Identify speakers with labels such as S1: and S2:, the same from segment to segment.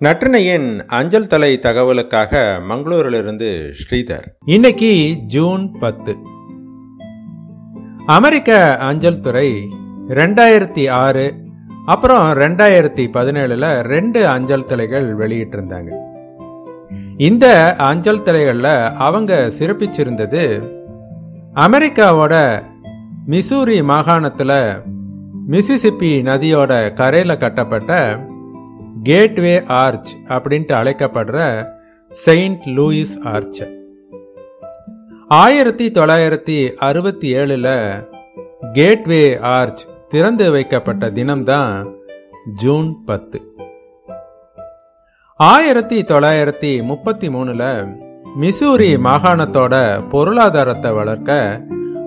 S1: நற்றினையின் அஞ்சல் தலை தகவலுக்காக மங்களூரிலிருந்து ஸ்ரீதர்.
S2: இன்னைக்கு ஜூன் பத்து. அமெரிக்க அஞ்சல் துறை ரெண்டாயிரத்தி ஆறு அப்புறம் ரெண்டாயிரத்தி பதினேழுல ரெண்டு அஞ்சல் தலைகள் வெளியிட்டிருந்தாங்க. இந்த அஞ்சல் தலைகளில் அவங்க சிறப்பிச்சிருந்தது அமெரிக்காவோட மிசூரி மாகாணத்தில் மிசிசிப்பி நதியோட கரையில் கட்டப்பட்ட கேட்வே ஆர்ச் அப்படின்ட்டு அழைக்கப்படுற செயின்ட் லூயிஸ் ஆர்ச் ஆயிரத்தி தொள்ளாயிரத்தி அறுபத்தி ஏழில் கேட்வே ஆர்ச் திறந்து வைக்கப்பட்ட தினம்தான் ஜூன் பத்து. ஆயிரத்தி தொள்ளாயிரத்தி முப்பத்தி மூணுல மிசூரி மாகாணத்தோட பொருளாதாரத்தை வளர்க்க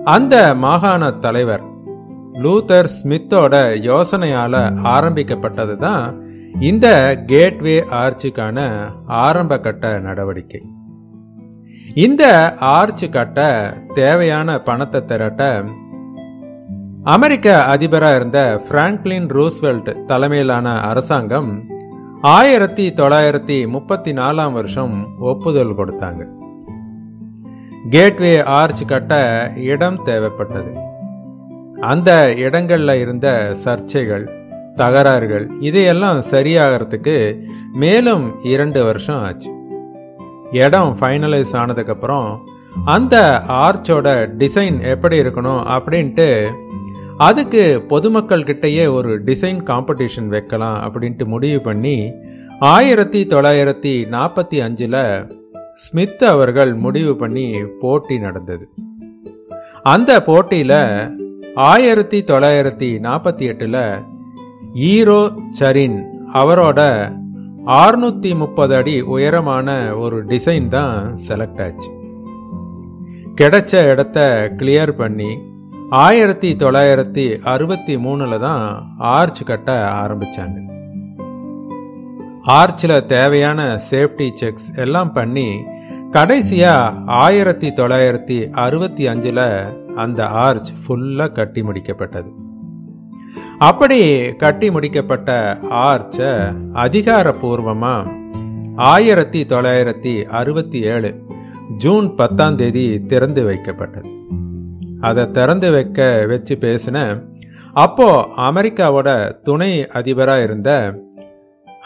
S2: அந்த மாகாண தலைவர் லூதர் ஸ்மித்தோட யோசனையால ஆரம்பிக்கப்பட்டது தான் இந்த கேட்வே ஆர்ச்சுக்கான ஆரம்ப கட்ட நடவடிக்கை. இந்த ஆர்ச் கட்ட தேவையான பணத்தை திரட்ட அமெரிக்க அதிபராக இருந்த பிராங்க்லின் ரூஸ்வெல்ட் தலைமையிலான அரசாங்கம் ஆயிரத்தி தொள்ளாயிரத்தி முப்பத்தி நாலாம் வருஷம் ஒப்புதல் கொடுத்தாங்க. கேட்வே ஆர்ச் கட்ட இடம் தேவைப்பட்டது. அந்த இடங்களில் இருந்த சர்ச்சைகள் தகராறுகள் இதையெல்லாம் சரியாகிறதுக்கு மேலும் இரண்டு வருஷம் ஆச்சு. இடம் ஃபைனலைஸ் ஆனதுக்கப்புறம் அந்த ஆர்ச்சோட டிசைன் எப்படி இருக்கணும் அப்படின்ட்டு அதுக்கு பொதுமக்கள் கிட்டேயே ஒரு டிசைன் காம்படிஷன் வைக்கலாம் அப்படின்ட்டு முடிவு பண்ணி ஆயிரத்தி தொள்ளாயிரத்தி நாற்பத்தி அஞ்சில் ஸ்மித் அவர்கள் முடிவு பண்ணி போட்டி நடந்தது. அந்த போட்டியில் ஆயிரத்தி தொள்ளாயிரத்தி நாற்பத்தி எட்டில் ஈரோ சரின் அவரோட ஆறுநூத்தி முப்பது அடி உயரமான ஒரு டிசைன் தான் செலக்ட் ஆச்சு. கிடைச்ச இடத்த கிளியர் பண்ணி ஆயிரத்தி தொள்ளாயிரத்தி அறுபத்தி மூணுல தான் ஆர்ச் கட்ட ஆரம்பிச்சாங்க. ஆர்ச்சில் தேவையான சேஃப்டி செக்ஸ் எல்லாம் பண்ணி கடைசியாக ஆயிரத்தி தொள்ளாயிரத்தி அறுபத்தி அஞ்சில் அந்த ஆர்ச் ஃபுல்லாக கட்டி முடிக்கப்பட்டது. அப்படி கட்டி முடிக்கப்பட்ட ஆர்ச்ச அதிகாரப்பூர்வமா ஆயிரத்தி தொள்ளாயிரத்தி அறுபத்தி ஏழு ஜூன் பத்தாம் தேதி திறந்து வைக்கப்பட்டது. அதை திறந்து வைக்க வச்சு பேசின அப்போ அமெரிக்காவோட துணை அதிபராக இருந்த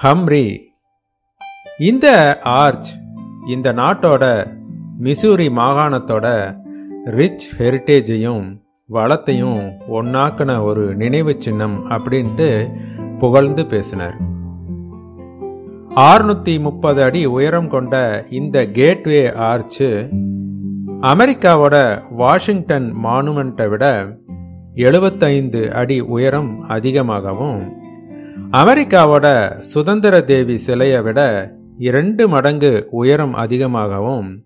S2: ஹம்ரி இந்த ஆர்ச் இந்த நாட்டோட மிசூரி மாகாணத்தோட ரிச் ஹெரிட்டேஜையும் வளத்தையும் ஒன்னாக்கின ஒரு நினைவு சின்னம் அப்படின்ட்டு புகழ்ந்து பேசினார். ஆறுநூத்தி முப்பது அடி உயரம் கொண்ட இந்த கேட்வே ஆர்ச்சு அமெரிக்காவோட வாஷிங்டன் மானுமெண்ட்டை விட எழுபத்தைந்து அடி உயரம் அதிகமாகவும் அமெரிக்காவோட சுதந்திர தேவி சிலையை விட இரண்டு மடங்கு உயரம் அதிகமாகவும்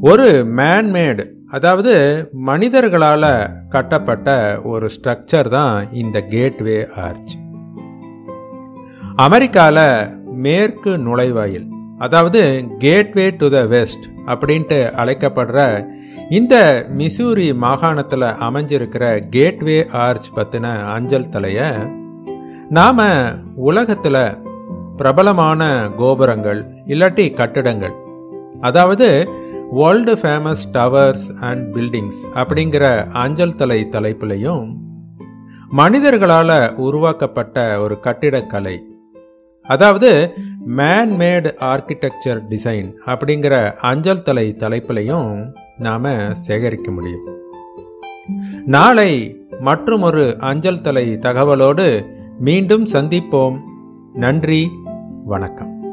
S2: ஒரு மேன்மேடு அதாவது மனிதர்களால் கட்டப்பட்ட ஒரு ஸ்ட்ரக்சர் தான் இந்த கேட்வே ஆர்ச். அமெரிக்காவில் மேற்கு நுழைவாயில் அதாவது கேட்வே டு த வெஸ்ட் அப்படின்ட்டு அழைக்கப்படுற இந்த மிசூரி மாகாணத்தில் அமைஞ்சிருக்கிற கேட்வே ஆர்ச் பற்றின அஞ்சல் தலையை நாம் உலகத்தில் பிரபலமான கோபுரங்கள் இல்லாட்டி கட்டிடங்கள் அதாவது world famous towers and buildings அப்படிங்கிற அஞ்சல் தலை தலைப்பிலையும் மனிதர்களால் உருவாக்கப்பட்ட ஒரு கட்டிடக்கலை. அதாவது மேன்மேடு ஆர்கிடெக்சர் டிசைன் அப்படிங்கிற அஞ்சல் தலை தலைப்பிலையும் நாம் சேகரிக்க முடியும். நாளை மற்றும் ஒரு அஞ்சல் தலை தகவலோடு மீண்டும் சந்திப்போம். நன்றி வணக்கம்.